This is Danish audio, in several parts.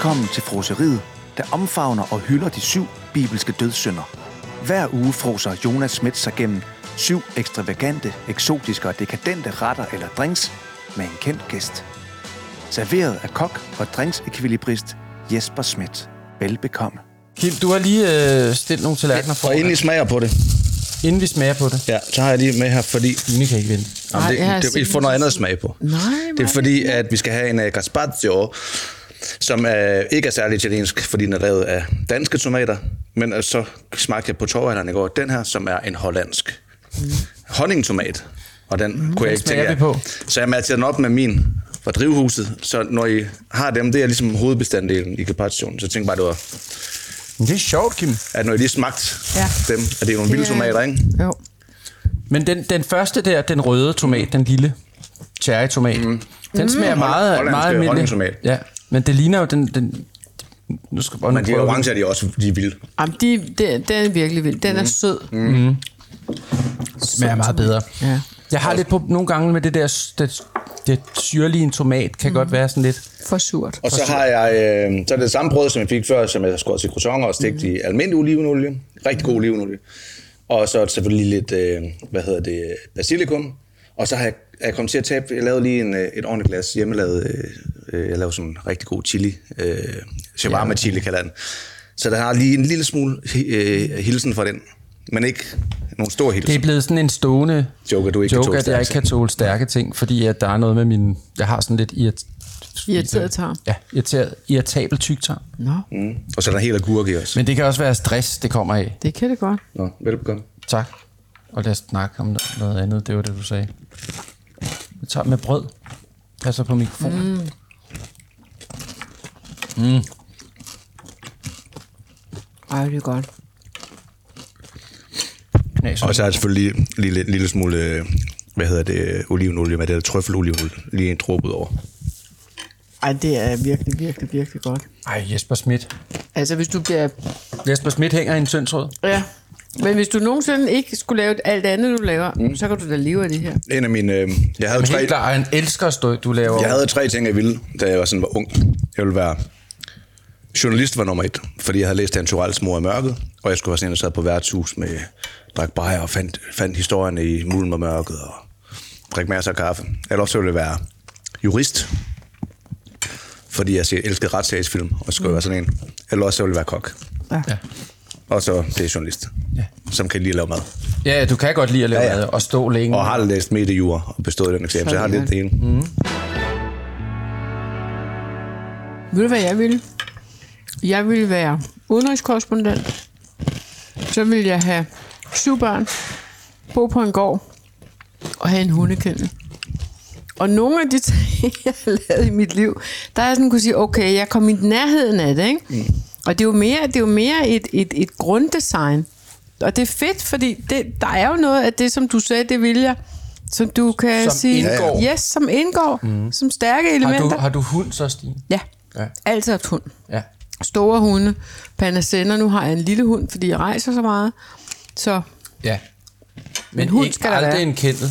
Velkommen til froseriet, der omfavner og hylder de syv bibelske dødssynder. Hver uge froser Jonas Schmidt sig gennem syv ekstravagante, eksotiske og dekadente retter eller drinks med en kendt gæst. Serveret af kok og drinksekvilibrist Jesper Schmidt. Velbekomme. Kim, du har lige øh, stillet nogle tallerkener for, Og inden I smager på det, inden vi smager på det. ja, så har jeg lige med her, fordi Line kan ikke vente. Jamen, Nej, har det, det, I får noget andet at smage på. Nej, Det er fordi, at vi skal have en uh, gazpacho, som uh, ikke er særlig italiensk, fordi den er lavet af danske tomater. Men uh, så smagte jeg på torvalderen i går, den her, som er en hollandsk mm. honningtomat. Og den mm, kunne jeg ikke tænke på. Så jeg matcher den op med min fra drivhuset. Så når I har dem, det er ligesom hovedbestanddelen i gazpachoen. Så tænkte bare, det var, Men det er sjovt, Kim. at når I lige smagte Ja. dem, at det er nogle vilde Det er- tomater, ikke? Jo. Men den, den første der, den røde tomat, den lille cherry-tomat, mm. den smager meget, Hollandske meget almindelig. honningtomat. Ja, men det ligner jo den... den nu skal jeg Men de orange er de også de er vilde. Jamen, de, det, den er virkelig vild. Den er sød. Mm. smager meget bedre. Ja. Jeg har lidt på nogle gange med det der det, det syrlige en tomat, kan mm. godt være sådan lidt... For surt. Og så har jeg, øh, så er det det samme brød, som jeg fik før, som jeg har skåret til croissanter og stegt mm. i almindelig olivenolie. Rigtig god olivenolie. Og så er det selvfølgelig lidt, øh, hvad hedder det, basilikum. Og så har jeg, er jeg kommet til at tabe, jeg lavede lige en, øh, et ordentligt glas hjemmelavet, øh, jeg lavede sådan en rigtig god chili, øh, shawarma chili kalder den. Så der har lige en lille smule øh, hilsen for den, men ikke nogen stor hilsen. Det er blevet sådan en stående Joker, du ikke kan joke, tåle at jeg ikke stærke kan tåle stærke ting, fordi at der er noget med min... Jeg har sådan lidt irrit, Irriteret tarm. Ja, irriteret, irritabel tyktarm. Nå, mm. Og så er der helt agurk i også. Men det kan også være stress, det kommer af. det kan det godt. Nå, velbekomme. Tak. Og lad os snakke om noget- andet. Det var det, du sagde. Jeg tager med brød. Altså på mikrofonen. Mm. Ej, det er godt. Knas. Og så er der selvfølgelig lige en lille, lille smule, øh, hvad hedder det, olivenolie, med det der trøffelolivenolie, lige en dråbe ud over. Ej, det er virkelig, virkelig, virkelig godt. Ej, Jesper Schmidt. Altså, hvis du bliver... Jesper Schmidt hænger i en tynd tråd. Ja. Men hvis du nogensinde ikke skulle lave alt andet, du laver, mm. så kan du da leve af det her. En af mine, øh, jeg havde Men tre, helt klart, han elsker at stå, du laver. jeg havde tre ting, jeg ville, da jeg var sådan var ung. Jeg ville være journalist var nummer et, fordi jeg havde læst Hans Turells Mor i mørket, og jeg skulle være sådan en, der sad på værtshus med drak bajer og fandt, fandt historierne i mulden og mørket og drik masser af kaffe. Eller også ville jeg være jurist, fordi jeg ser- elskede retssagsfilm, og skulle mm. være sådan en. Eller også så ville jeg være kok. Ja. Ja. Og så det er journalist, Ja. som kan lide at lave mad. ja, du kan godt lide at lave Ja, ja, ja. og stå længe. Og har læst mediejur og bestået den eksamen, så jeg har lidt det ene. Mm. Ved du, hvad jeg ville? Jeg ville være udenrigskorrespondent. Så ville jeg have syv børn, bo på en gård og have en hundekendel. Og nogle af de ting, jeg har lavet i mit liv, der er jeg sådan kunne sige, okay, jeg kom i nærheden af det, ikke? Mm. Og det er jo mere, det er jo mere et, et, et grunddesign. Og det er fedt, fordi det, der er jo noget af det, som du sagde, det vil jeg, som du kan Som sige... indgår. Yes, som indgår, mm. som stærke har, elementer. du, har du hund så, Stine? Ja, Ja. altid haft hund. Ja. Store hunde, panacender. Nu har jeg en lille hund, fordi jeg rejser så meget. Så, Ja. Men, hund ikke skal aldrig være. en kendel.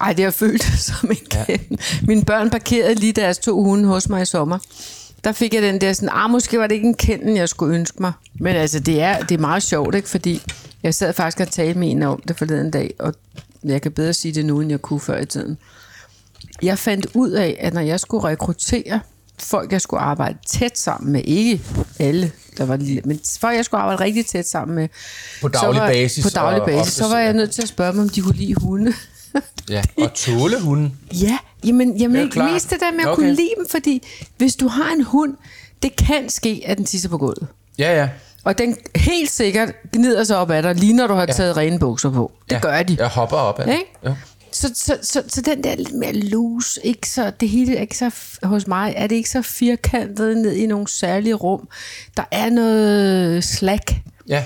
ej, det har følt som en ja. Mine børn parkerede lige deres to hunde hos mig i sommer. Der fik jeg den der sådan, ah, måske var det ikke en kenden, jeg skulle ønske mig. Men altså, det er, det er meget sjovt, ikke? Fordi jeg sad faktisk og talte med en om det forleden dag, og jeg kan bedre sige det nu, end jeg kunne før i tiden. Jeg fandt ud af, at når jeg skulle rekruttere folk, jeg skulle arbejde tæt sammen med, ikke alle, der var lille, men folk, jeg skulle arbejde rigtig tæt sammen med. På så daglig var, basis På daglig basis. Så var jeg nødt til at spørge dem, om de kunne lide hunde. Ja. Og tåle hunden. Ja, jamen, jamen Det klart. mest det der med at Okay. kunne lide dem, fordi hvis du har en hund, det kan ske, at den tisser på gulvet. Ja, ja. Og den helt sikkert gnider sig op af dig, lige når du har ja. taget rene bukser på. Det ja. gør de. Jeg hopper op af. Ikke? Ja. Så, så, så, så den der lidt mere loose, ikke så, det hele er ikke så, hos mig er det ikke så firkantet ned i nogle særlige rum. Der er noget slack. ja.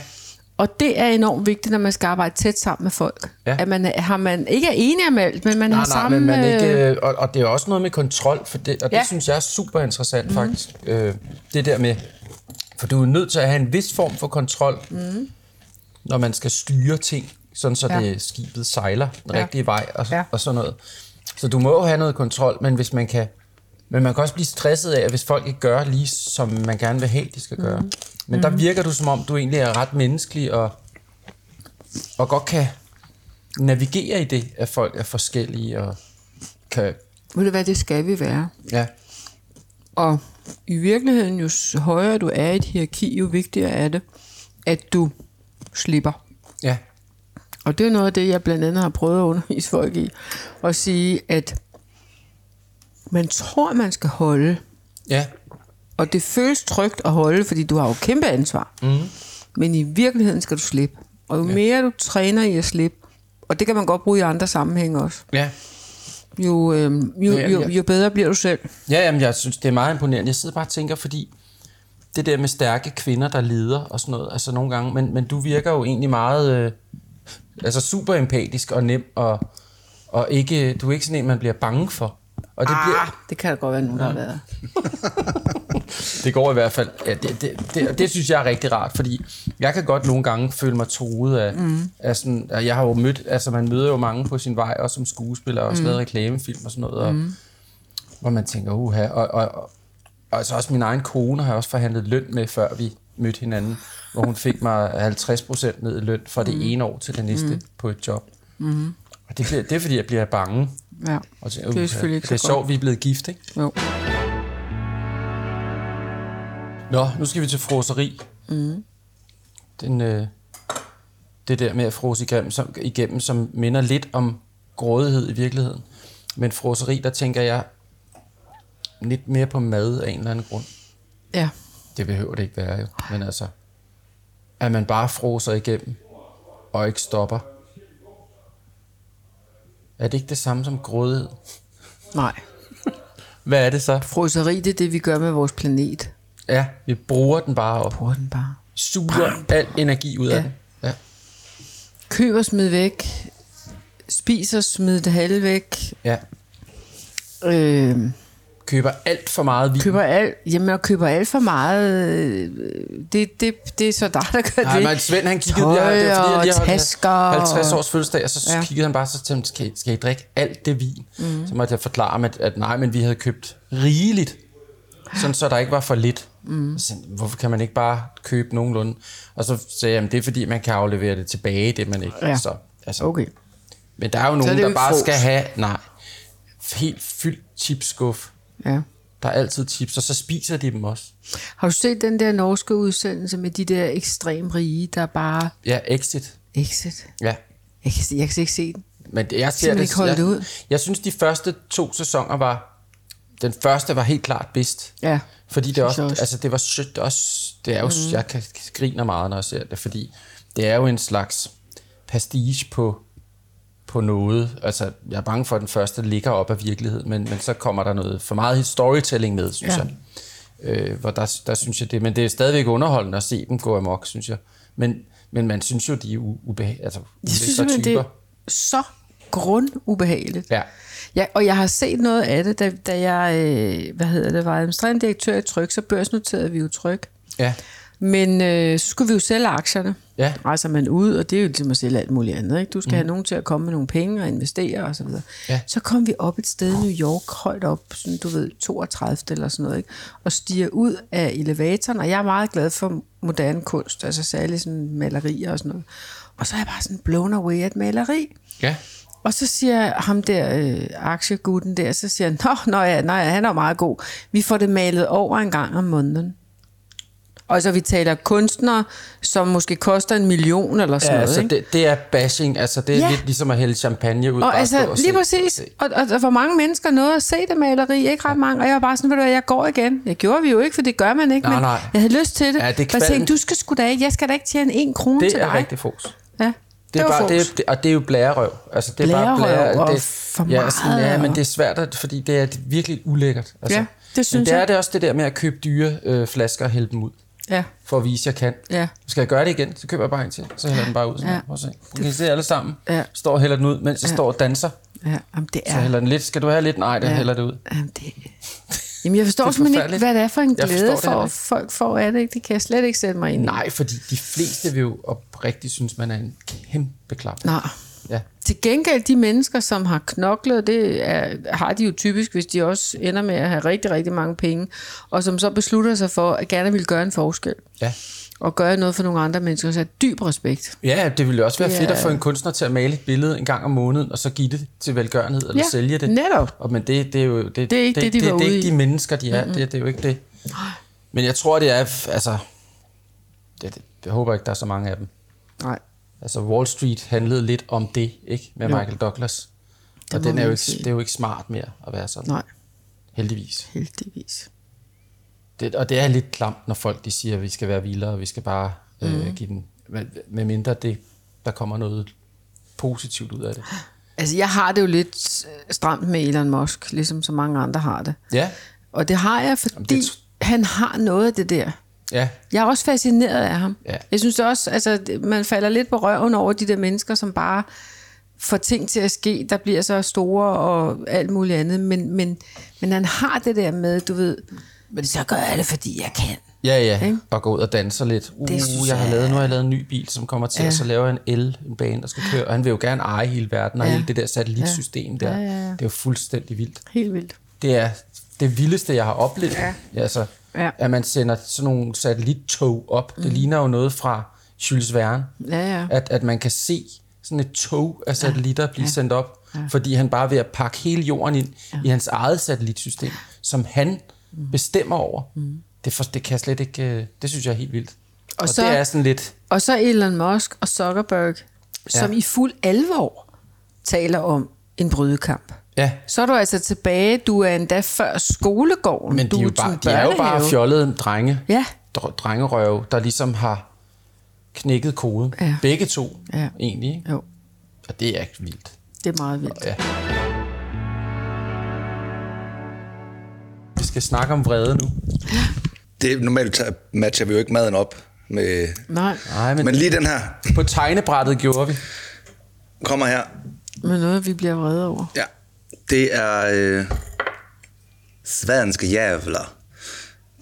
Og det er enormt vigtigt, når man skal arbejde tæt sammen med folk. Ja. At man, har man ikke er enige om alt, men man Nej, har nej, samme... men man ikke, øh, øh, og, og det er også noget med kontrol, for det, og det Ja. Mhm. synes jeg er super interessant mm. faktisk. Øh, det der med, for du er nødt til at have en vis form for kontrol, mm. når man skal styre ting, sådan så Ja. det skibet sejler den Ja. rigtige vej og, Ja. og sådan noget. Så du må have noget kontrol, men hvis man kan Men man kan også blive stresset af, hvis folk ikke gør lige, som man gerne vil have, de skal gøre. Mm. Men der virker du, som om du egentlig er ret menneskelig, og, og godt kan navigere i det, at folk er forskellige, og kan... Ved du hvad, det skal vi være. Ja, Og i virkeligheden, jo højere du er i et hierarki, jo vigtigere er det, at du slipper. ja, Og det er noget af det, jeg blandt andet har prøvet at undervise folk i. At sige, at man tror, man skal holde, ja, og det føles trygt at holde, fordi du har jo kæmpe ansvar. Mm. Men i virkeligheden skal du slippe. Og jo mere du træner i at slippe, og det kan man godt bruge i andre sammenhænge også, ja. jo, øh, jo, Ja, jo, ja. jo bedre bliver du selv. Ja, jamen, jeg synes, det er meget imponerende. Jeg sidder bare og tænker, fordi det der med stærke kvinder, der leder og sådan noget, altså nogle gange, men, men du virker jo egentlig meget, øh, altså super empatisk og nem, og, og ikke, du er ikke sådan en, man bliver bange for. Og det, Ah, bliver, det kan der godt være nogen, der har været. det går i hvert fald, ja, det, det, det, det synes jeg er rigtig rart, fordi jeg kan godt nogle gange føle mig truet af, mm. af sådan, at jeg har jo mødt, altså man møder jo mange på sin vej, også som skuespiller, og mm. lavet reklamefilm og sådan noget, og, mm. hvor man tænker, uha, og, og, og, og altså også min egen kone har jeg også forhandlet løn med, før vi mødte hinanden, hvor hun fik mig 50 procent ned i løn fra det ene år til det næste mm. på et job. Mm. Og det, bliver, det er, fordi jeg bliver bange. Ja, Og tænker, det er selvfølgelig ikke det er sjovt, vi er blevet gift, ikke? Jo. Nå, nu skal vi til froseri. Mm. Den, øh, det der med at frose igennem som, igennem, som minder lidt om grådighed i virkeligheden. Men froseri, der tænker jeg lidt mere på mad af en eller anden grund. Ja. Det behøver det ikke være jo. Men altså, at man bare froser igennem og ikke stopper. Er det ikke det samme som grådighed? Nej. Hvad er det så? Froseri, det er det, vi gør med vores planet. Ja, vi bruger den bare op. Bruger den bare. Suger al energi ud af Ja. den. Ja. Køb og smid væk. Spis og smid det halve væk. ja. Øh, køber alt for meget vin. køber alt, jamen, og køber alt for meget. øh, Det, det, det er så dig, der gør Nej, det. men Svend han kiggede, Tøj jeg, det var, fordi, jeg lige holdt tasker. 50 års fødselsdag, og så Ja. kiggede han bare, så tænkte, han, skal, I- skal I drikke alt det vin? Mm. Så måtte jeg forklare ham, at, at nej, men vi havde købt rigeligt, sådan så der ikke var for lidt. Mm. Så, sagde hvorfor kan man ikke bare købe nogenlunde? Og så sagde jeg, at det er fordi, man kan aflevere det tilbage, det man ikke. Ja. Så, altså, Okay. Men der er jo er nogen, jo der bare frås. skal have, nej, helt fyldt chipskuff. Ja. Der er altid chips, og så spiser de dem også. Har du set den der norske udsendelse med de der ekstrem rige, der bare... Ja, exit. Exit. Ja. Jeg kan, jeg kan ikke se den. Men jeg ser det, ikke jeg, det ud. Jeg synes, de første to sæsoner var... Den første var helt klart bedst. Ja, Fordi det også, altså det var sødt også, det er jo, mm. jeg kan griner meget, når jeg ser det, fordi det er jo en slags pastiche på, på noget. Altså, jeg er bange for, at den første ligger op af virkeligheden, men, men så kommer der noget for meget storytelling med, synes Ja. jeg. Øh, hvor der, der synes jeg det, men det er stadigvæk underholdende at se dem gå amok, synes jeg. Men, men man synes jo, de er ubehagelige, altså Jeg synes simpelthen, det typer. er så grundubehageligt. Ja. Ja, og jeg har set noget af det, da, da jeg øh, hvad hedder det, var administrerende direktør i Tryk, så børsnoterede vi jo Tryk. Ja, Men øh, så skulle vi jo sælge aktierne. Ja. Rejser man ud, og det er jo ligesom at sælge alt muligt andet. Ikke? Du skal mm. have nogen til at komme med nogle penge og investere og så videre. Ja. Så kom vi op et sted i New York, højt op, sådan, du ved, 32 eller sådan noget, ikke? og stiger ud af elevatoren, og jeg er meget glad for moderne kunst, altså særligt sådan malerier og sådan noget. Og så er jeg bare sådan blown away af et maleri. ja. Og så siger ham der, øh, aktiegutten der, så siger han, Nå, nå ja, nej, han er meget god. Vi får det malet over en gang om måneden. Og så vi taler kunstnere, som måske koster en million eller sådan Ja, noget. altså ikke? det, det er bashing, altså det er Ja. lidt ligesom at hælde champagne ud. Og altså, og lige se- præcis. Og, og, og for mange mennesker nåede at se det maleri, ikke ret mange. Og jeg var bare sådan, ved du hvad, jeg går igen. Jeg gjorde vi jo ikke, for det gør man ikke. Nej, men nej. jeg havde lyst til det. Ja, det er jeg tænkte, du skal sgu da ikke, jeg skal da ikke tjene en krone Det til er dig. rigtig fos. Ja, Det er bare, det, det, og det er jo blærerøv. Altså, det er bare Blærerøv blære, og det, for ja, altså, meget, ja, men det er svært, at, fordi det er virkelig ulækkert. Altså, Ja, det synes men det er jeg. det også det der med at købe dyre øh, flasker og hælde dem ud, Ja, for at vise, at jeg kan. Ja. Skal jeg gøre det igen, så køber jeg bare en til, så hælder jeg den bare ud. Sådan Ja. ja. Prøv at se. Du kan se alle sammen. Ja. Står og hælder den ud, mens jeg står og danser. ja. Jamen, det Så er... hælder den lidt. Skal du have lidt? Nej, det Ja. hælder det ud. Jamen, det... Jamen, jeg forstår simpelthen ikke, hvad det er for en Jeg glæde, for, ikke. folk får af det. Ikke? Det kan jeg slet ikke sætte mig ind i. Nej, fordi de fleste vil jo oprigtigt synes, man er en kæmpe klap. Nej. Ja. Til gengæld, de mennesker, som har knoklet, det er, har de jo typisk, hvis de også ender med at have rigtig, rigtig mange penge, og som så beslutter sig for, at gerne vil gøre en forskel, Ja. Og gøre noget for nogle andre mennesker, så er dyb respekt. Ja, det ville også være Det fedt at få en kunstner til at male et billede en gang om måneden, og så give det til velgørenhed, eller Ja, sælge det. netop. Og, men det, det er jo det, Det er ikke det, de det, var det, er ikke de mennesker, de er. Mm-hmm. Det, det er jo ikke det. Men jeg tror, det er... Altså, det, det, jeg håber ikke, der er så mange af dem. Nej, Altså, Wall Street handlede lidt om det, ikke? Med Jo. Michael Douglas. Det Og den er jo ikke, det er jo ikke smart mere at være sådan. nej, Heldigvis. heldigvis. Det, og det er lidt klamt, når folk de siger, at vi skal være vildere, og vi skal bare øh, Mhm. give den... Med, mindre det, der kommer noget positivt ud af det. Altså, jeg har det jo lidt stramt med Elon Musk, ligesom så mange andre har det. Ja, Og det har jeg, fordi det tr- han har noget af det der. ja. Jeg er også fascineret af ham. Ja. Jeg synes også, altså, det- man falder lidt på røven over de der mennesker, som bare får ting til at ske, der bliver så store og alt muligt andet. Men, men, men han har det der med, du ved, men så gør jeg det, fordi jeg kan. Ja, ja, Ikke? og gå ud og danse lidt. Uh, Det synes jeg har lavet, nu har jeg lavet en ny bil, som kommer til, Ja. ja. og så laver jeg en el, en bane, der skal køre, og han vil jo gerne eje hele verden, og Ja. hele det der satellitsystem der. Ja, ja, ja. Det er jo fuldstændig vildt. Helt vildt. Det er det vildeste, jeg har oplevet. Ja. Altså, Ja. at man sender sådan nogle satellittog op. Mm. Det ligner jo noget fra Jules Verne. Ja, ja. At, at man kan se sådan et tog af satellitter blive sendt op, fordi han bare er ved at pakke hele jorden ind i hans eget satellitsystem, som han bestemmer over. Det, for, det kan jeg slet ikke... øh, Det synes jeg er helt vildt. Og, og så- det er sådan lidt... Og så Elon Musk og Zuckerberg, som i fuld alvor taler om en brydekamp. Ja, Så er du altså tilbage, du er endda før skolegården. men du de er, jo bare, de er jo bare fjollede drenge. Ja. Dr- drengerøve, der ligesom har knækket koden. Ja. Begge to, Ja. egentlig. Ikke? Jo, Og det er vildt. det er meget vildt. Ja. Vi skal snakke om vrede nu. Det, normalt matcher vi jo ikke maden op med... Nej, Nej, men, Men lige den her på tegnebrættet gjorde vi. kommer her. men noget, vi bliver vrede over. Ja. Det er øh, svenske jævler.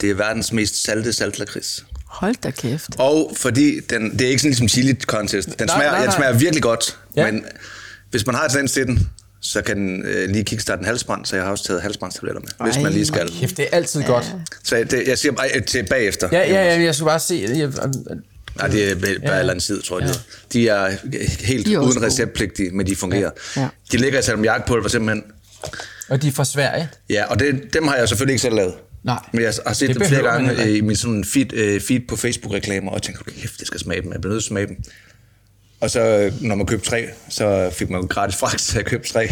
Det er verdens mest salte saltlakrids. Hold da kæft. Og fordi den, det er ikke sådan ligesom chili contest. Den Nej, smager, nej, den nej. smager virkelig godt. Ja. Men hvis man har tendens til den, så kan den øh, lige kickstarte en halsbrand, så jeg har også taget halsbrandstabletter med, hvis Ej. man lige skal. Kæft, det er altid ja. godt. Så det, jeg siger bare øh, til bagefter. Ja, ja, ja, jeg skulle bare se... Jeg, Nej, det er bare ja. eller side, tror jeg. Ja. De er helt De er uden receptpligtige, men de fungerer. Ja. Ja. De ligger i salmiakpulver simpelthen. og de er fra Sverige. Ja, og det, dem har jeg selvfølgelig ikke selv lavet. Nej. Men jeg har set Det dem flere gange i min sådan feed, øh, feed på Facebook-reklamer, og tænker, kæft, det skal smage dem. Jeg bliver nødt til at smage dem. Og så, øh, når man købte tre, så fik man jo gratis fragt, så jeg købte tre.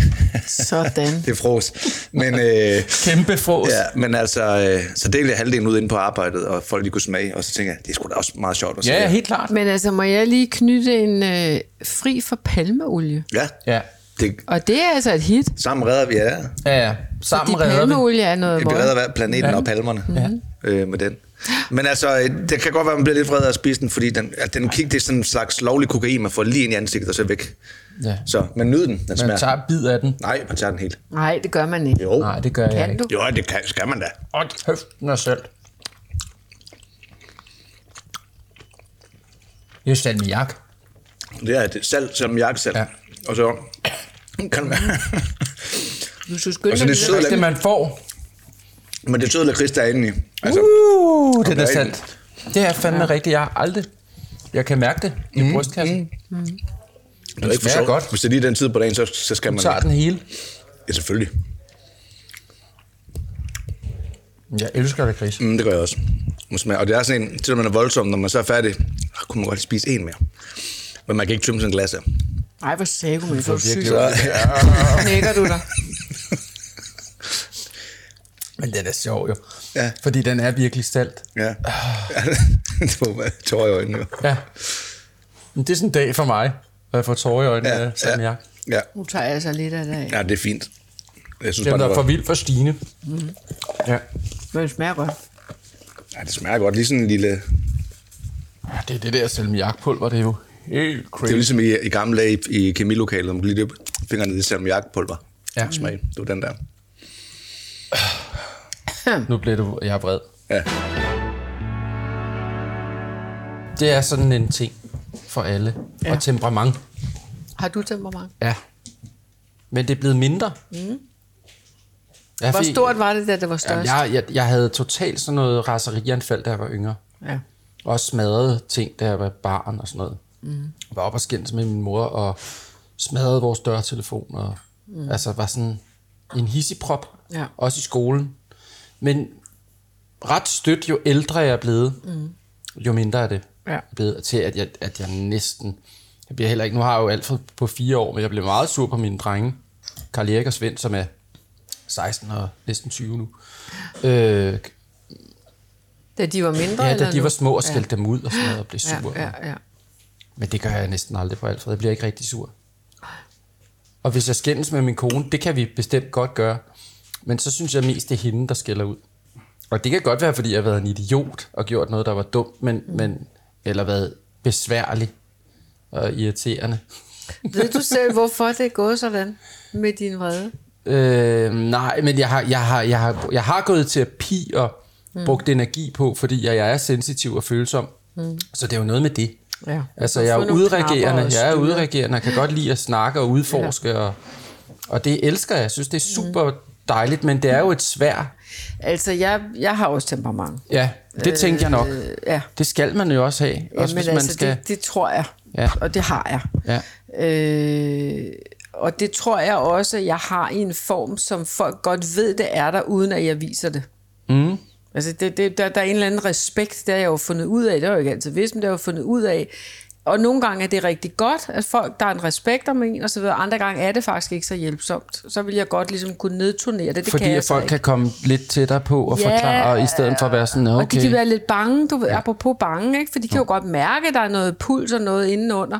Sådan. det er fros. Men, øh, Kæmpe fros. ja, men altså, øh, så delte jeg halvdelen ud inde på arbejdet, og folk de kunne smage, og så tænker jeg, det er sgu da også meget sjovt at se. Ja, ja, helt klart. Men altså, må jeg lige knytte en øh, fri for palmeolie? Ja, Ja, det, Og det er altså et hit. sammen redder vi, ja. ja, ja. Sammen Fordi redder vi. palmeolie er noget Vi redder planeten ja. og palmerne ja. øh, med den. Men altså, øh, det kan godt være, at man bliver lidt vred af at spise den, fordi den, at den kig, det er sådan en slags lovlig kokain, man får lige ind i ansigtet og så væk. Ja. Så, men nyd den, den Man smager. tager bid af den. Nej, man tager den helt. Nej, det gør man ikke. Jo, Nej, det gør jeg Kan ikke. du? jo det kan, skal man da. Åh, kæft, den er salt. Det er salmiak. Det er det salt, som jakkesalt. Ja. Og så kan man... Du skal skynde Og så dig det lidt. søde Det er det, man får. Men det er søde lakrids, der er inde i. Altså, Uh, det er salt. Det er fandme ja. rigtigt. Jeg har aldrig... Jeg kan mærke det i mm, brystkassen. Mm. det er ikke for sjovt. godt. Hvis det er lige den tid på dagen, så, så skal man... tager den hele. Ja, selvfølgelig. Jeg elsker det, Chris. Mm, det gør jeg også. Og det er sådan en, selvom man er voldsom, når man så er færdig, så kunne man godt spise en mere. Men man kan ikke tømme sådan en glas af. Ej, hvor sagde du, er du syg. Så, Knækker du dig? Men den er sjov jo. Ja. Fordi den er virkelig salt. ja. det var tårer i øjnene. jo. Ja. Men det er sådan en dag for mig, at jeg får tårer i øjnene Ja, af salmiak. ja. Nu tager jeg altså lidt af det ja, det er fint. Jeg synes Den bare, er det, for var, vild for Stine. Mm. Ja. Men det smager godt. ja, det smager godt. Lige sådan en lille... Ja, Det er det der salmiakpulver, det er jo helt Det er crazy. jo ligesom i, i gamle dage i, i kemilokalet, hvor man kunne lige dyppe fingrene ned i salmiakpulver. Ja. Smag. Det var den der. Nu bliver du, jeg er vred. Ja. Det er sådan en ting for alle. Ja. Og temperament. Har du temperament? Ja. Men det er blevet mindre. Mm. Jeg Hvor fik- stort var det, da det var størst? jeg, jeg, jeg havde totalt sådan noget raserianfald, da jeg var yngre. Ja. Også smadrede ting, da jeg var barn og sådan noget. Mm. Jeg var oppe og skændes med min mor og smadrede vores dørtelefon. Og, mm. Altså var sådan en hissigprop. Ja. Også i skolen. Men ret stødt, jo ældre jeg er blevet, mm. jo mindre er det Ja. blevet til, at jeg, at jeg næsten... Jeg bliver heller ikke... Nu har jeg jo alt for på fire år, men jeg blev meget sur på mine drenge. Karl Erik og Svend, som er 16 og næsten 20 nu. Øh, Da de var mindre? ja, da de nu? var små og skældte dem ud og sådan noget og blev sur. Ja, ja, ja. Men det gør jeg næsten aldrig på Alfred. Jeg bliver ikke rigtig sur. Og hvis jeg skændes med min kone, det kan vi bestemt godt gøre. Men så synes jeg mest, det er hende, der skælder ud. Og det kan godt være, fordi jeg har været en idiot og gjort noget, der var dumt, men, mm. men, eller været besværlig og irriterende. Ved du selv, hvorfor det er gået sådan med din vrede? Øh, nej, men jeg har, jeg, har, jeg, har, jeg har gået i terapi og mm. brugt energi på, fordi jeg, jeg er sensitiv og følsom. Mm. Så det er jo noget med det. Ja. Altså, jeg er udreagerende, jeg er udreagerende, og kan godt lide at snakke og udforske, ja. og, og det elsker jeg. Jeg synes, det er super dejligt, men det er jo et svær. Altså, jeg, jeg har også temperament. Ja, det tænkte jeg nok. Øh, ja. Det skal man jo også have, også Jamen, hvis man altså, skal... det, det tror jeg. Ja. Og det har jeg. Ja. Øh, og det tror jeg også, jeg har i en form, som folk godt ved, det er der, uden at jeg viser det. Mm. Altså, det, det, der, der er en eller anden respekt, det har jeg jo fundet ud af. Det har jeg jo ikke altid vidst, men det har jeg jo fundet ud af. Og nogle gange er det rigtig godt, at folk, der er en respekt om en, og så videre. Andre gange er det faktisk ikke så hjælpsomt. Så vil jeg godt ligesom kunne nedturnere det. det Fordi kan at folk ikke. kan komme lidt tættere på og Ja, forklare, i stedet for at være sådan, okay. Og de kan være lidt bange, du ved, apropos bange, ikke? for de kan jo godt mærke, at der er noget puls og noget indenunder.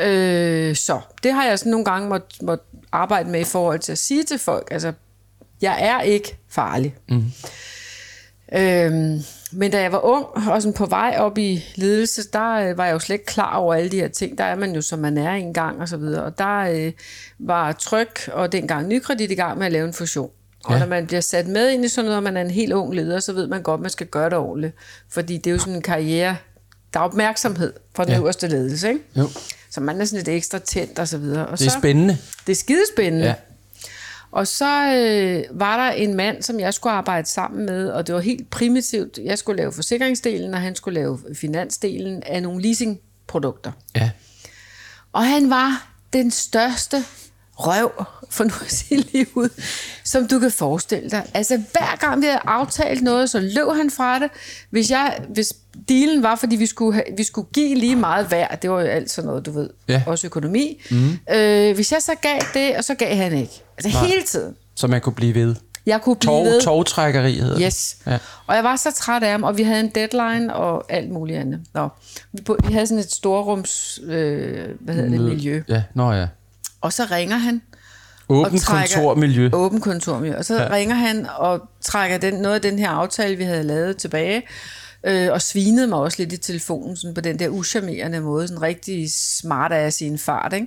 Øh, så det har jeg sådan nogle gange måtte, måtte arbejde med i forhold til at sige til folk, altså, jeg er ikke farlig. Mm. Øhm, men da jeg var ung, og sådan på vej op i ledelse, der øh, var jeg jo slet ikke klar over alle de her ting. Der er man jo, som man er en gang og så videre. Og der øh, var Tryk og dengang Nykredit i gang med at lave en fusion. Og Ja. når man bliver sat med ind i sådan noget, og man er en helt ung leder, så ved man godt, at man skal gøre det ordentligt. Fordi det er jo sådan en karriere, der er opmærksomhed fra den ja. øverste ledelse, ikke? Jo. Så man er sådan lidt ekstra tændt og så videre. Og Det er så, spændende. det er skidespændende. Ja. Og så øh, var der en mand, som jeg skulle arbejde sammen med, og det var helt primitivt. Jeg skulle lave forsikringsdelen, og han skulle lave finansdelen af nogle leasingprodukter. Ja. Og han var den største røv, for nu at sige lige ud, som du kan forestille dig. Altså hver gang vi havde aftalt noget, så løb han fra det. Hvis, jeg, hvis dealen var, fordi vi skulle, vi skulle give lige meget værd, det var jo alt sådan noget, du ved, Ja. også økonomi. Mm. Øh, hvis jeg så gav det, og så gav han ikke. Altså hele tiden. Så man kunne blive ved. Jeg kunne blive Tog, ved. togtrækkeri hedder det. Yes. Ja. Og jeg var så træt af ham, og vi havde en deadline og alt muligt andet. Nå. Vi, på, vi havde sådan et storrums, øh, hvad hedder det, miljø. Ja, nå ja. Og så ringer han. Åbent og trækker- kontormiljø. Åben kontormiljø. Og så ja. ringer han og trækker den, noget af den her aftale, vi havde lavet tilbage. Øh, og svinede mig også lidt i telefonen sådan på den der uschammerende måde. Sådan rigtig smart ass i en fart, ikke?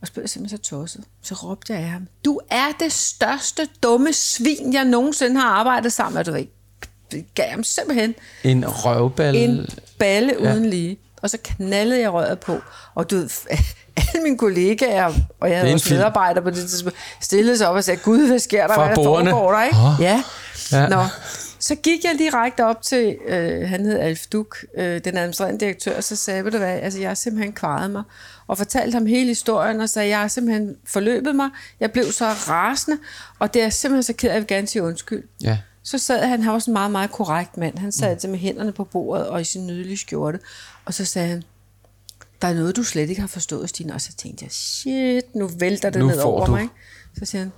Og så blev jeg simpelthen så tosset. Så råbte jeg af ham. Du er det største dumme svin, jeg nogensinde har arbejdet sammen med. Du ved gav ham simpelthen En røvbal. en balle ja. uden lige. Og så knaldede jeg røret på. Og du ved, alle mine kollegaer, og jeg havde også medarbejdere på det tidspunkt, stillede sig op og sagde, Gud, hvad sker der? Fra hvad der bordene. foregår der, ikke? Åh. Ja. Ja. Nå. Så gik jeg direkte op til, øh, han hed Alf Duk, øh, den administrerende direktør, og så sagde ved du hvad, altså jeg har simpelthen kvaret mig, og fortalte ham hele historien, og sagde, jeg har simpelthen forløbet mig, jeg blev så rasende, og det er simpelthen så ked af, jeg vil gerne sige undskyld. Ja. Så sad han, han var sådan en meget, meget korrekt mand. Han sad mm. med hænderne på bordet og i sin nydelige skjorte. Og så sagde han, der er noget, du slet ikke har forstået, Stine. Og så tænkte jeg, shit, nu vælter det Nu ned over du. mig. Så siger han,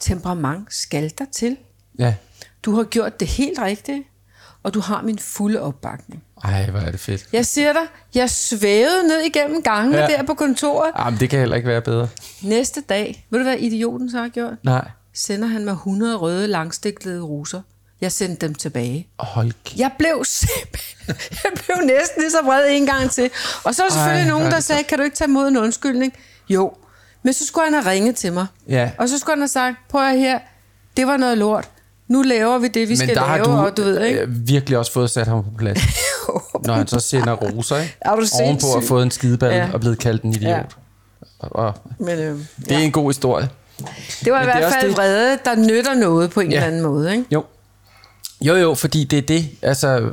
temperament skal der til. Ja. Du har gjort det helt rigtigt, og du har min fulde opbakning. Ej, hvor er det fedt. Jeg siger dig, jeg svævede ned igennem gangene Ja. der på kontoret. Ah, men det kan heller ikke være bedre. Næste dag, ved du hvad idioten så har gjort? Nej. Sender han mig 100 røde langstiklede roser. Jeg sendte dem tilbage. Hold kæft. Jeg blev jeg blev næsten lige så vred en gang til. Og så var selvfølgelig Ej, nogen, er der sagde, kan du ikke tage imod en undskyldning? Jo. Men så skulle han have ringet til mig. Ja. Og så skulle han have sagt, prøv at her, det var noget lort. Nu laver vi det, vi Men skal der har lave, du og du ved, ikke? øh, virkelig også fået sat ham på plads. Når han så sender roser, ikke? Er du Ovenpå at sindssyg? fået en skideball Ja. og blevet kaldt en idiot. Ja. og Men, øh, det er en god historie. det var i Men er hvert fald det- vrede, der nytter noget på en Ja. eller anden måde. Ikke? Jo. Jo, jo, fordi det er det. Altså,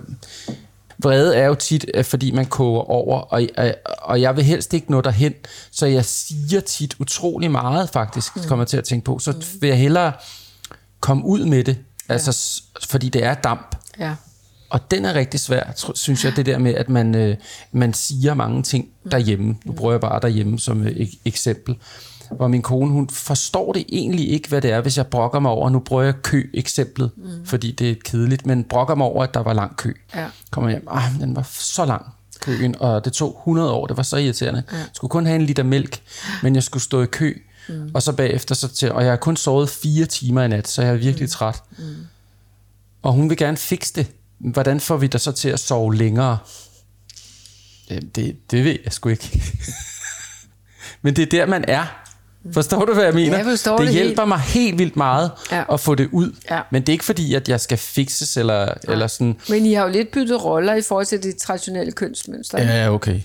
vrede er jo tit, fordi man koger over, og, og, jeg vil helst ikke nå derhen, så jeg siger tit utrolig meget, faktisk, mm. kommer jeg til at tænke på. Så vil jeg hellere komme ud med det, altså, s- fordi det er damp. Ja. Og den er rigtig svær, synes jeg, det der med, at man, øh, man siger mange ting derhjemme. Nu bruger jeg bare derhjemme som øh, ek- eksempel. Hvor min kone, hun forstår det egentlig ikke, hvad det er, hvis jeg brokker mig over, nu bruger jeg kø-eksemplet, mm. fordi det er kedeligt, men brokker mig over, at der var lang kø. Ja. Kommer hjem, ah, den var så lang, køen, og det tog 100 år, det var så irriterende. Ja. Jeg skulle kun have en liter mælk, men jeg skulle stå i kø, mm. og så bagefter, så til, og jeg har kun sovet fire timer i nat, så jeg er virkelig træt. Mm. Og hun vil gerne fikse det. Hvordan får vi dig så til at sove længere? Det, det, det ved jeg sgu ikke. Men det er der, man er. Forstår du, hvad jeg mener? jeg forstår det det hjælper helt. mig helt vildt meget Ja. at få det ud. Ja. Men det er ikke fordi, at jeg skal fikses eller, eller sådan... Men I har jo lidt byttet roller i forhold til det traditionelle kønsmønster. Ja, okay.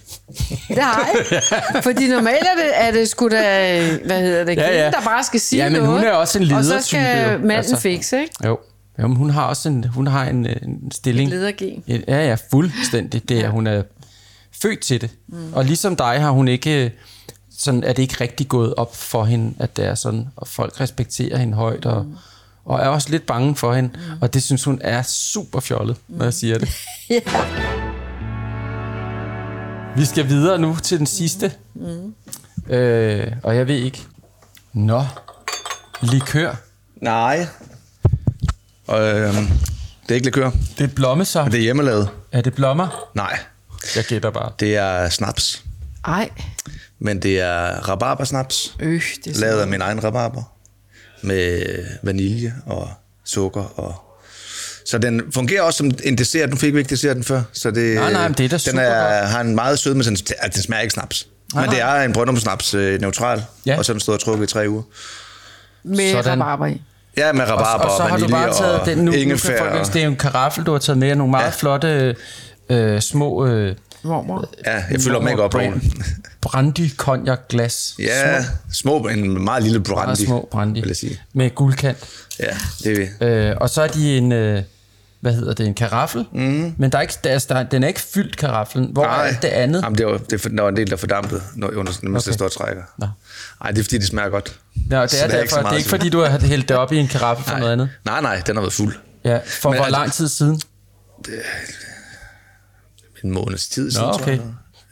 Det har I. Fordi normalt er det, er det sgu da, hvad hedder det, Ja, kvinden, ja. der bare skal sige Ja, men noget. hun er også en Og ledertype, så skal jo. manden Altså. fikse, ikke? Jo. Jo, men hun har også en, hun har en, øh, en stilling. Ledergen. Ja, ja, fuldstændig. Det er, hun er født til det. Mm. Og ligesom dig har hun ikke, sådan er det ikke rigtig gået op for hende, at det er sådan, og folk respekterer hende højt, og, mm. og er også lidt bange for hende. Mm. Og det synes hun er super fjollet, når jeg siger det. Ja. Vi skal videre nu til den sidste. Mm. Øh, og jeg ved ikke. Nå, likør. Nej. Og, øh, det er ikke likør. Det er blommesaft. Det er hjemmelavet. Er det blommer? Nej, Jeg gætter bare. det er snaps. Ej, Men det er rabarbersnaps. øh, det er Lavet af min egen rabarber. Med vanilje og sukker. Og så den fungerer også som en dessert. Nu fik vi ikke desserten før. Så det, Nej, nej, men det er da den er, har en meget sød, men den, altså, den smager ikke snaps. Nej, men det er en brøndumsnaps øh, neutral. Ja. Og så er den stået og trukket i tre uger. med Sådan. rabarber i. Ja, med rabarber og, og, og så har du vanilje bare taget og den nu, nu kan ingefær. folk, og- det er jo en karaffel, du har taget med, og nogle meget. Ja. flotte øh, små øh, Mormor. Ja, jeg fylder dem ikke op på brand, brandy cognac glas. Ja, små, en meget lille brandy, Meget små brandy. vil jeg sige. Med guldkant. Ja, det er vi. Øh, og så er de en, øh, hvad hedder det, en karaffel. Mm. Men der er ikke, der er, der, den er ikke fyldt, karaffelen. Hvor er alt det andet? Jamen, det var, det, der var en del, der fordampede, når, under, mens okay. det står og trækker. Nå. Nej, det er fordi, det smager godt. Ja, det Så er der er derfor. ikke så det er ikke fordi, du har hældt det op i en karaffel for noget andet. Nej, nej, den har været fuld. Ja, for Men hvor altså- lang tid siden? En måneds tid siden, okay. tror jeg.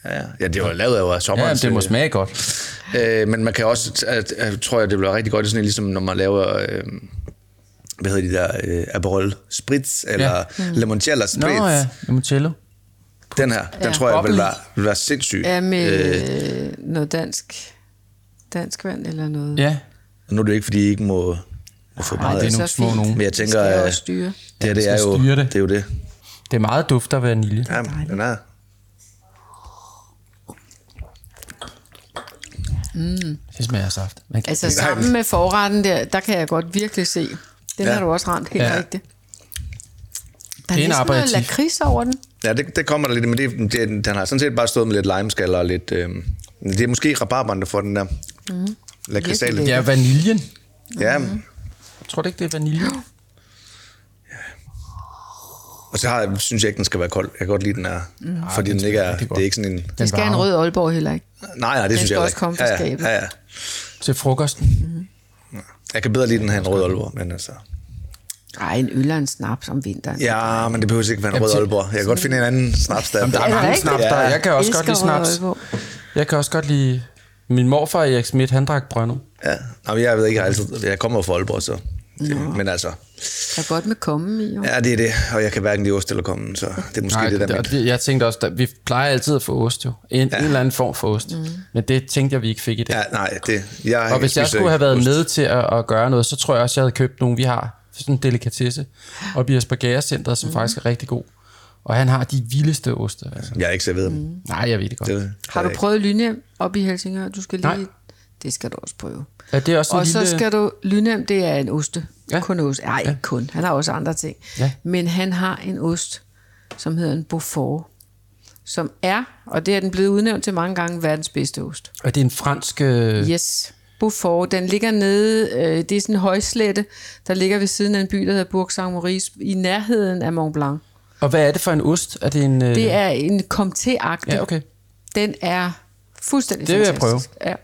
Ja, ja, det var lavet over Ja, sommeren. jamen, det må smage godt. Øh, men man kan også, at, at, tror jeg, det bliver rigtig godt, det er sådan ligesom når man laver, øh, hvad hedder de der, øh, Aperol Spritz, eller Ja. ja. Limoncello Spritz. Nå ja, limoncello. Den her, den Ja. tror jeg vil være, vil være sindssyg. Ja, med Øh, øh, noget dansk, dansk vand eller noget. Ja, nu er det jo ikke, fordi I ikke må, må få Ej, meget det er af nogle så små nogen. Men jeg Det tænker, skal jeg øh, også styre. det her, det er jo styre det. det. det, er jo det. Det er meget duft af vanilje. Ja, den er. Det smager af saft. Man kan, Altså sammen med forretten der, der kan jeg godt virkelig se. Den Ja. har du også ramt helt Ja. rigtigt. Der Det er er en næsten noget lakrids over den. Ja, det, det kommer der lidt, men det, det, den har sådan set bare stået med lidt limeskaller og lidt... Øh, det er måske rabarberen, der får den der mm. lakridsale. Ja, vaniljen. Ja, Jeg tror du ikke, det er vanilje? og så har, jeg- synes jeg ikke, den skal være kold. Jeg kan godt lide, den er, mm. fordi den ikke er, det er ikke sådan en... Det skal en rød Aalborg heller ikke. Nej, nej, det Den synes skal jeg også ikke. komme fra ja, ja. Ja, ja. Til frokosten. Jeg kan bedre lide den her en rød Aalborg, men altså... Ej, en øl og en snaps om vinteren. Ja, men det behøver ikke være en rød Aalborg. Jeg kan godt finde en anden snaps, der Jamen, der er Er mange rigtigt? snaps der. Ja. Jeg kan også godt lide snaps. Jeg kan også godt lide... Min morfar Erik Schmidt, han drak Brøndum. Ja, Jamen, jeg ved ikke, jeg, altid, jeg kommer fra Aalborg, så... Det, men altså, Der er godt med kommen i, jo. ja, det er det, og jeg kan hverken lide ost eller komme, så det er måske Nej, det, der er det, mit. jeg tænkte også, at vi plejer altid at få ost jo. En, ja. en eller anden form for ost. Mm. Men det tænkte jeg, vi ikke fik i dag. Ja, nej, det... Jeg og hvis jeg skulle have været ost. med til at, at gøre noget, så tror jeg også, jeg havde købt nogle, vi har. Sådan en delikatesse. Og i Aspergere Centeret, som mm. faktisk er rigtig god. Og han har de vildeste oste. Altså. Jeg er ikke serveret dem. Mm. Nej, jeg ved det godt. Det, Har du prøvet Lynhjem op i Helsingør? Du skal lige... Nej. Det skal du også prøve. Er det også en Og lille... så skal du... Lynhjem, det er en oste. Ja. Ja. Kun ost. Nej, ikke kun. Han har også andre ting. Ja. Men han har en ost, som hedder en Beaufort, som er, og det er den blevet udnævnt til mange gange, verdens bedste ost. Og det er en fransk... Øh, Yes. Beaufort, den ligger nede, øh, det er sådan en højslette, der ligger ved siden af en by, der hedder Bourg Saint-Maurice, i nærheden af Mont Blanc. Og hvad er det for en ost? Er det en... Øh, Det er en comté-agtig. Ja, okay. Den er fuldstændig Det vil jeg fantastisk. Ja.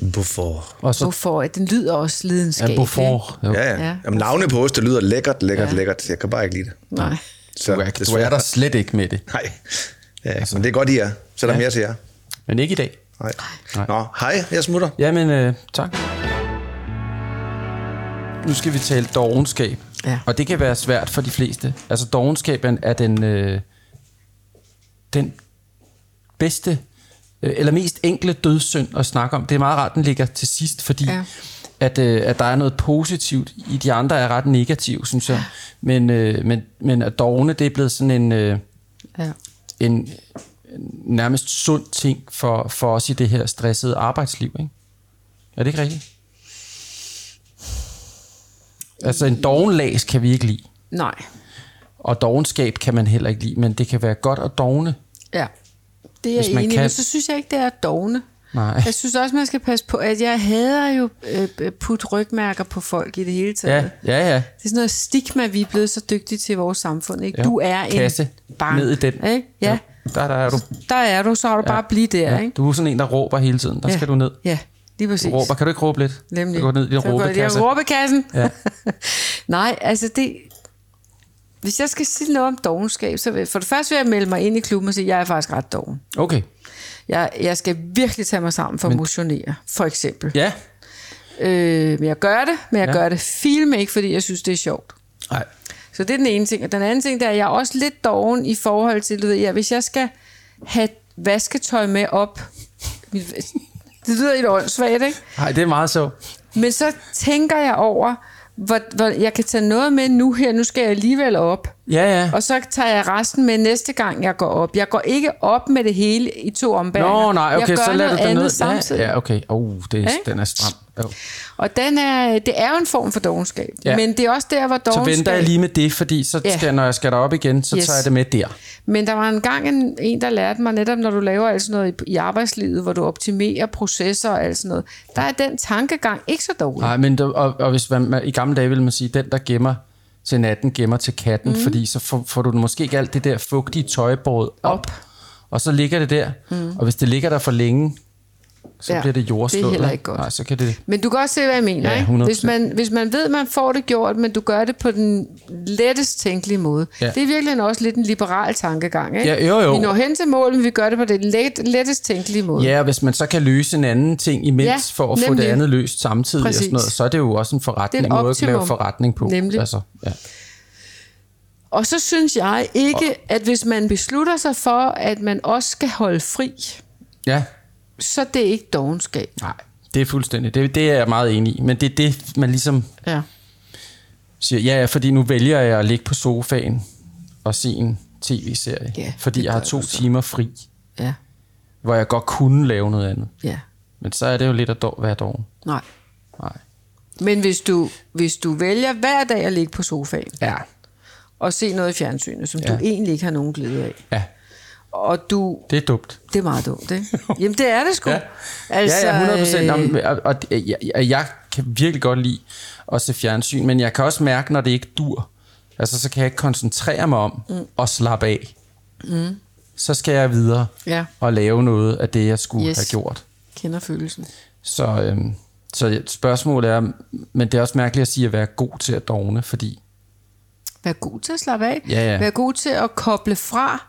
Hvorfor? Og så Beaufort, den lyder også ja, lidenskabelig. Beaufort. Ja, ja. Ja. ja. Jamen, navne på ost, det lyder lækkert, lækkert, ja. lækkert. Jeg kan bare ikke lide det. Nej. Så, Du er, du er der slet ikke med det. Nej. Ja, altså, men det er godt, I er. Så er der Ja. mere til jer. Men ikke i dag. Nej. Nej. Nå, hej, jeg smutter. Jamen, øh, tak. Nu skal vi tale dogenskab. Ja. Og det kan være svært for de fleste. Altså, dogenskaben er den, øh, den bedste, eller mest enkle dødssynd at snakke om. Det er meget rart, den ligger til sidst, fordi Ja. at, øh, at der er noget positivt i de andre er ret negativt, synes jeg. Men, øh, men, men at dogne, det er blevet sådan en... Øh, Ja. en en nærmest sund ting for, for os i det her stressede arbejdsliv. Ikke? Er det ikke rigtigt? Altså en dogenlags kan vi ikke lide, Nej. og dogenskab kan man heller ikke lide, men det kan være godt at dogne. Ja. Det er jeg enig kan- men så synes jeg ikke, det er dogne. Nej. Jeg synes også, man skal passe på, at jeg hader jo øh, putte rygmærker på folk i det hele taget. Ja, ja, ja. Det er sådan noget stigma, vi er blevet så dygtige til i vores samfund. Ikke? Ja. Du er en Kasse bank. ned i den. Ikke? Ja. Der, der er du. Der er du, så har du Ja. bare bliv der. Ja, Ikke? du er sådan en, der råber hele tiden. Der ja. skal du ned. Ja, lige præcis. Du råber. Kan du ikke råbe lidt? Nemlig. Du går ned i din Så råbekasse. Ja, råbekassen. Ja. Nej, altså det... Hvis jeg skal sige noget om dogenskab, så vil, for det første vil jeg melde mig ind i klubben og sige, at jeg er faktisk ret dogen. Okay. Jeg, jeg skal virkelig tage mig sammen for at motionere, for eksempel. Ja. Øh, men jeg gør det, men jeg ja. gør det film ikke, fordi jeg synes, det er sjovt. Nej. Så det er den ene ting. Og den anden ting, der er, at jeg er også lidt doven i forhold til, du ved, ja, hvis jeg skal have vasketøj med op, det lyder lidt åndssvagt, ikke? Nej, det er meget så. Men så tænker jeg over, hvor, hvor jeg kan tage noget med nu her, nu skal jeg alligevel op. Ja, ja. Og så tager jeg resten med næste gang, jeg går op. Jeg går ikke op med det hele i to ombæringer. Nå, nej, okay, jeg gør så lader du andet ned. samtidig. Ja, ja, okay. Oh, det er, Ikke? den er stram. Jo. Og den er, det er jo en form for dogenskab. Ja. Ja. Men det er også der, hvor Så dogenskab... venter jeg lige med det, fordi så Ja. skal, når jeg skal derop igen, så Yes. tager jeg det med der. Men der var en gang en, en, der lærte mig netop, når du laver alt sådan noget i, i arbejdslivet, hvor du optimerer processer og alt sådan noget, der er den tankegang ikke så dårlig. Nej, men der, og, og hvis man, man, i gamle dage ville man sige, den der gemmer til natten, gemmer til katten, mm. fordi så får, får du måske ikke alt det der fugtige tøjbåd op, op. og så ligger det der, mm. og hvis det ligger der for længe, så ja, bliver det det er jordslået. heller ikke? godt. Nej, så kan det... Men du kan også se, hvad jeg mener. Ja, ikke? 100%. Hvis, man, hvis man ved, at man får det gjort, men du gør det på den lettest tænkelige måde. Ja. Det er virkelig også lidt en liberal tankegang. Ikke? Ja, jo, jo. Vi når hen til målet, men vi gør det på den let, lettest tænkelige måde. Ja, og hvis man så kan løse en anden ting imens, Ja, for at få nemlig. det andet løst samtidig, og sådan noget, så er det jo også en forretning, Det er et måde at lave forretning på. Nemlig. Altså, ja. Og så synes jeg ikke, at hvis man beslutter sig for, at man også skal holde fri, ja, så det er ikke dogenskab. nej, det er fuldstændig. Det, det er jeg meget enig i. Men det er det, man ligesom Ja. siger, ja, fordi nu vælger jeg at ligge på sofaen og se en tv-serie, Ja, fordi jeg har to så. timer fri, Ja. hvor jeg godt kunne lave noget andet. Ja. Men så er det jo lidt at dog, være doven. Nej. Nej. Men hvis du, hvis du vælger hver dag at ligge på sofaen Ja. og se noget i fjernsynet, som ja. du egentlig ikke har nogen glæde af, Ja, og du... det er dumt. Det er meget dumt, ikke? Jamen, det er det sgu. Ja, Altså, ja, ja 100 procent. øh, Og, og jeg, jeg, jeg kan virkelig godt lide at se fjernsyn, men jeg kan også mærke, når det ikke dur. Altså, så kan jeg ikke koncentrere mig om mm. at slappe af. Mm. Så skal jeg videre Ja. og lave noget af det, jeg skulle Yes. have gjort. Kender følelsen. Så, øhm, så spørgsmålet er, men det er også mærkeligt at sige at være god til at dogne, fordi Vær god til at slappe af. Ja, ja. Vær god til at koble fra.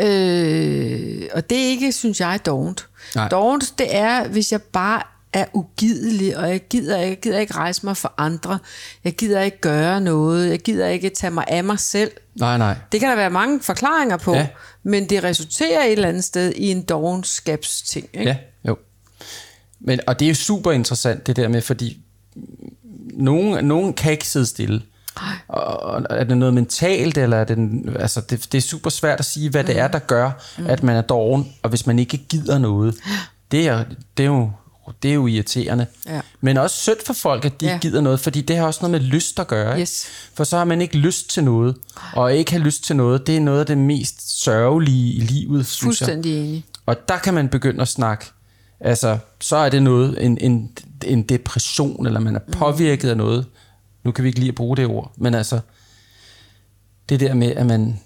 Øh, og det er ikke, synes jeg, dovent. Dovent, det er, hvis jeg bare er ugidelig, og jeg gider, jeg gider ikke rejse mig for andre. Jeg gider ikke gøre noget. Jeg gider ikke tage mig af mig selv. nej, nej. Det kan der være mange forklaringer på, Ja. men det resulterer et eller andet sted i en dovenskabsting. Ikke? Ja, jo. Men, og det er jo super interessant, det der med, fordi nogen, nogen kan ikke sidde stille. Og, og er det noget mentalt, eller er det, altså det, det er super svært at sige, hvad det er, der gør, at man er doven, og hvis man ikke gider noget. Det er, det er jo det er jo irriterende. Ja. Men også synd for folk, at de Ja. ja. gider noget, fordi det har også noget med lyst at gøre. ikke? Yes. For så har man ikke lyst til noget. Og ikke have lyst til noget, det er noget af det mest sørgelige i livet, synes jeg. Fuldstændig enig. Og der kan man begynde at snakke. Altså, så er det noget, en, en, en depression, eller man er påvirket af noget. Nu kan vi ikke lige at bruge det ord, men altså, det der med, at man,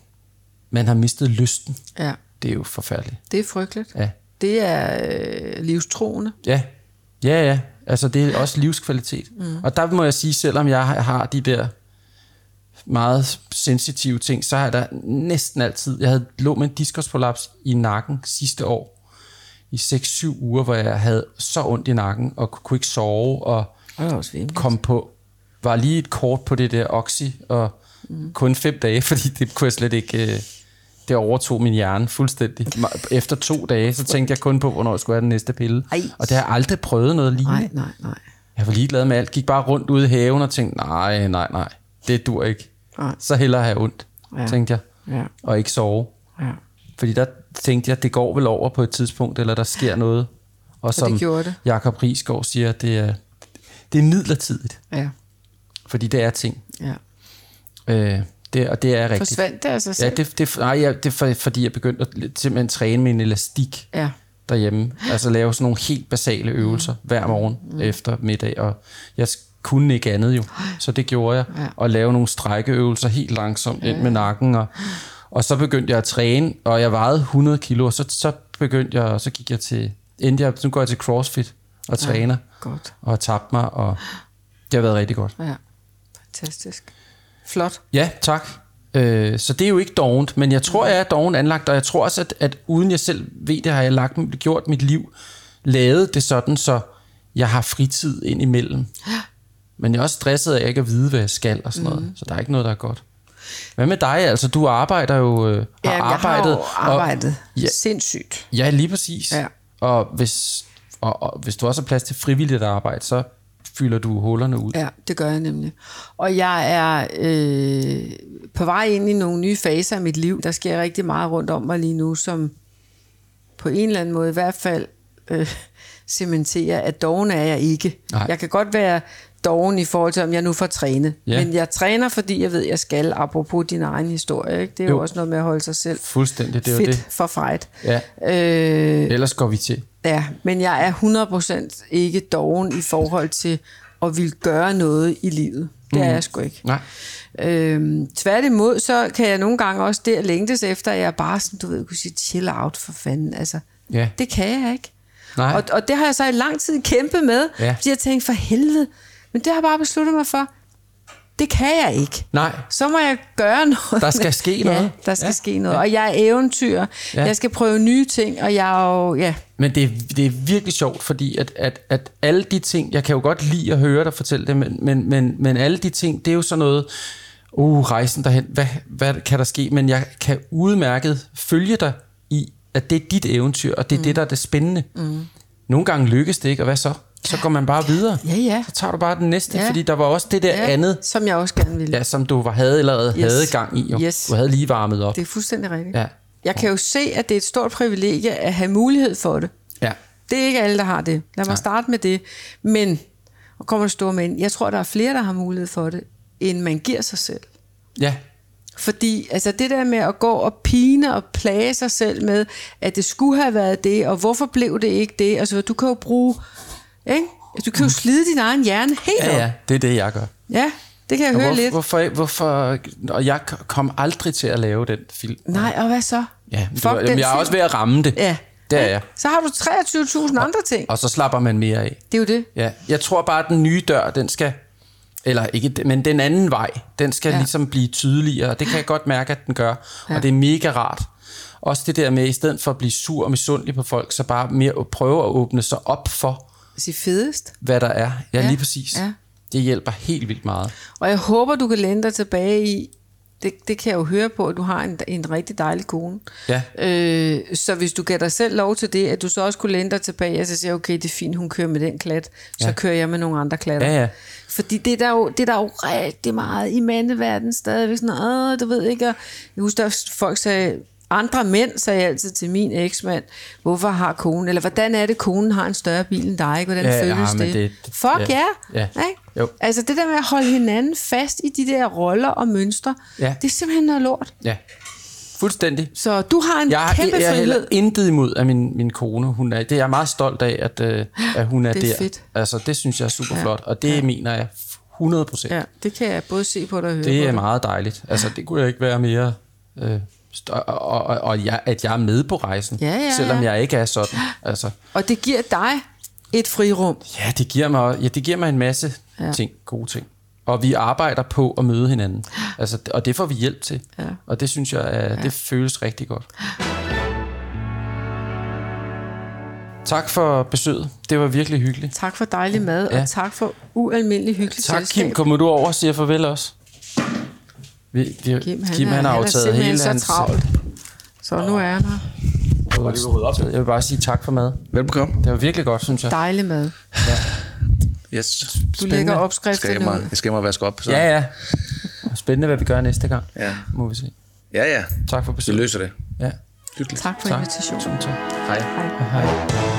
man har mistet lysten, Ja, det er jo forfærdeligt. det er frygteligt. Ja. Det er øh, livstroende. Ja, ja, ja. Altså, det er også livskvalitet. Mm. Og der må jeg sige, selvom jeg har- de der meget sensitive ting, så har da næsten altid... Jeg havde lå med en diskusprolaps i nakken sidste år, i 6-7 uger, hvor jeg havde så ondt i nakken, og kunne ikke sove, og kom på... Var lige et kort på det der Oxy, og mm. kun fem dage, fordi det kunne jeg slet ikke... øh, Det overtog min hjerne fuldstændig. Efter to dage, så tænkte jeg kun på, hvornår jeg skulle have den næste pille. Ej. Og det har jeg aldrig prøvet noget lignende. Nej, nej, nej. Jeg var ligeglad med alt. Gik bare rundt ude i haven og tænkte, nej, nej, nej, det dur ikke. Nej. Så hellere have ondt, Ja. tænkte jeg. Ja. Og ikke sove. Ja. Fordi der tænkte jeg, det går vel over på et tidspunkt, eller der sker noget. Og som gjorde det. Jakob Risgaard siger, det er, det er midlertidigt. Ja. Fordi det er ting. ja. Øh, det, og det er rigtigt. Forsvandt det af sig Ja, selv? det, det, nej, ja, det er for, fordi, jeg begyndte at simpelthen træne med en elastik Ja. derhjemme. Altså lave sådan nogle helt basale øvelser hver morgen mm. efter middag. Og jeg kunne ikke andet jo, så det gjorde jeg. Ja. Og lave nogle strækkeøvelser helt langsomt ind med nakken. Og, og så begyndte jeg at træne, og jeg vejede 100 kilo, og så, så begyndte jeg, og så gik jeg til, endte jeg, nu går jeg til CrossFit og træner. Godt. Og har tabt mig, og det har været rigtig godt. Ja. Fantastisk. Flot. Ja, tak. Øh, så det er jo ikke dovent, men jeg tror, jeg er doven anlagt, og jeg tror også, at, at uden jeg selv ved det, har jeg lagt, gjort mit liv, lavet det sådan, så jeg har fritid ind imellem. Men jeg er også stresset af ikke at vide, hvad jeg skal og sådan noget, Mm. så der er ikke noget, der er godt. Hvad med dig? Altså, du arbejder jo, øh, har Ja, arbejdet. jeg har arbejdet Og, ja, sindssygt. ja, lige præcis. Ja. Og, hvis, og, og hvis du også har plads til frivilligt arbejde, så fylder du hullerne ud. Ja, det gør jeg nemlig. Og jeg er øh, på vej ind i nogle nye faser af mit liv. Der sker rigtig meget rundt om mig lige nu, som på en eller anden måde i hvert fald øh, cementerer, at doven er jeg ikke. Nej. Jeg kan godt være doven i forhold til, om jeg nu får trænet. Ja. Men jeg træner, fordi jeg ved, jeg skal, apropos din egen historie. Ikke? Det er jo. Jo. også noget med at holde sig selv Fuldstændig, det er fit det. for fight. Ja. Øh, Ellers går vi til. Ja, men jeg er 100% ikke doven i forhold til at ville gøre noget i livet. Det er jeg sgu ikke. Nej. Øhm, tværtimod, så kan jeg nogle gange også der længtes efter, at jeg bare sådan, du ved, kunne sige, chill out for fanden. Altså, Ja. det kan jeg ikke. Nej. Og, og det har jeg så i lang tid kæmpet med, Ja. fordi jeg tænkte, for helvede. Men det har jeg bare besluttet mig for. Det kan jeg ikke. Nej. Så må jeg gøre noget. Der skal ske noget. Ja, der skal Ja. ske noget. Og jeg er eventyr. Ja. Jeg skal prøve nye ting, og jeg er jo... Ja, Men det er, det er virkelig sjovt, fordi at, at, at alle de ting, jeg kan jo godt lide at høre dig fortælle det, men, men, men, men alle de ting, det er jo sådan noget, uh, rejsen derhen, hvad, hvad kan der ske? Men jeg kan udmærket følge dig i, at det er dit eventyr, og det er mm. det, der er det spændende. Mm. Nogle gange lykkes det ikke, og hvad så? Så går man bare videre. Ja, ja. Så tager du bare den næste, ja. Fordi der var også det der ja andet, som jeg også gerne vil. ja, som du var, havde allerede Yes. havde gang i. Jo. Yes. Du havde lige varmet op. Det er fuldstændig rigtigt. Ja. Jeg kan jo se, at det er et stort privilegie at have mulighed for det. Ja. Det er ikke alle, der har det. Lad mig Nej. starte med det. Men, og kommer det store men, jeg tror, der er flere, der har mulighed for det, end man giver sig selv. Ja. Fordi altså det der med at gå og pine og plage sig selv med, at det skulle have været det, og hvorfor blev det ikke det? Altså, du kan jo bruge, ikke? Du kan jo slide din egen hjerne helt ja, op. ja, det er det, jeg gør. ja det kan jeg Og høre hvor, lidt. Hvorfor, hvorfor, og jeg kom aldrig til at lave den film. Nej, og hvad så? Ja, men Fuck jamen, jeg er film. også ved at ramme det. Ja. Det er jeg. Så har du 23.000 andre ting. Og så slapper man mere af. Det er jo det. Ja, jeg tror bare, at den nye dør, den skal, eller ikke, men den anden vej, den skal ja. Ja. ligesom blive tydeligere, det kan jeg godt mærke, at den gør. Ja. Ja. Og det er mega rart. Også det der med, i stedet for at blive sur og misundelig på folk, så bare mere at prøve at åbne sig op for, Sige fedest. hvad der er. Ja, Ja. lige præcis. Ja. Det hjælper helt vildt meget. Og jeg håber, du kan læne dig tilbage i, det, det kan jeg jo høre på, at du har en, en rigtig dejlig kone. Ja. Øh, så hvis du gav dig selv lov til det, at du så også kunne læne dig tilbage og så sige, okay, det er fint, hun kører med den klat, så Ja. kører jeg med nogle andre klatter. Ja, ja. Fordi det er, der jo, det er der jo rigtig meget i mandeverdenen stadigvæk. Sådan, Åh, du ved ikke. Og jeg husker, der folk sagde, andre mænd sagde altid til min eksmand, hvorfor har konen, eller hvordan er det, konen har en større bil end dig, ikke? hvordan Ja, føles ja, det? det- Fuck ja, ja, ja. Ikke? Jo. Altså det der med at holde hinanden fast i de der roller og mønstre, Ja. det er simpelthen noget lort. Ja, fuldstændig. Så du har en Jeg kæmpe jeg heller frihed. intet imod af min, min kone. Hun er, det er jeg meget stolt af, at, øh, at hun er, Det er der. fedt. Altså, det synes jeg er super flot, og det mener jeg 100 procent. Ja, det kan jeg både se på dig og høre Det er dig. meget dejligt. Altså, det kunne jeg ikke være mere... Øh, og, og, og, jeg, at jeg er med på rejsen, Ja, ja, selvom ja. jeg ikke er sådan. Altså, Og det giver dig et frirum. ja, det giver mig, ja, det giver mig en masse Ja. ja. ting, gode ting. Og vi arbejder på at møde hinanden. Altså, og det får vi hjælp til. Ja. Og det synes jeg, er, det føles rigtig godt. Tak for besøget. Det var virkelig hyggeligt. Tak for dejlig mad, Ja. og tak for ualmindelig hyggeligt Tak, selskab. Kim. Kommer du over og siger farvel også? Vi, vi, Kim, han, Kim, er, han har han jo er taget simpelthen hele så hans... travlt. Så nu er han her. Jeg vil bare sige tak for mad. Velbekomme. Det var virkelig godt, synes jeg. Dejlig mad. Yes. Du lægger Skal opskrifterne jeg, mig, ud. jeg skal mig vaske op. Så. Ja, ja. Spændende, hvad vi gør næste gang. Ja. Må vi se. ja, ja. Tak for Vi besøget. løser det. Ja. Hyggeligt. Tak for Tak. invitationen. Hej. Hej. Hej.